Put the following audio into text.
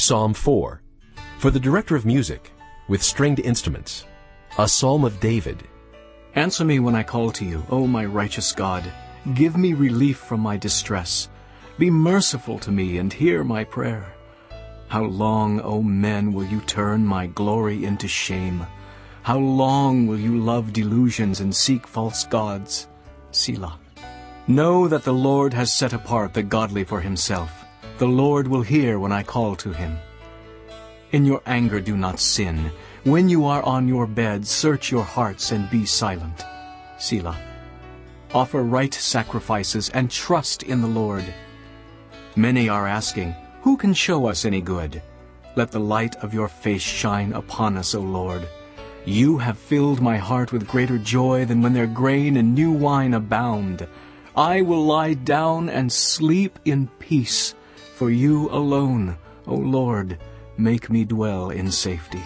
Psalm 4. For the director of music, with stringed instruments. A psalm of David. Answer me when I call to you, O my righteous God. Give me relief from my distress. Be merciful to me and hear my prayer. How long, O men, will you turn my glory into shame? How long will you love delusions and seek false gods? Selah. Know that the Lord has set apart the godly for himself. The Lord will hear when I call to him. In your anger do not sin. When you are on your bed, search your hearts and be silent. Selah. Offer right sacrifices and trust in the Lord. Many are asking, Who can show us any good? Let the light of your face shine upon us, O Lord. You have filled my heart with greater joy than when their grain and new wine abound. I will lie down and sleep in peace. For you alone, O Lord, make me dwell in safety.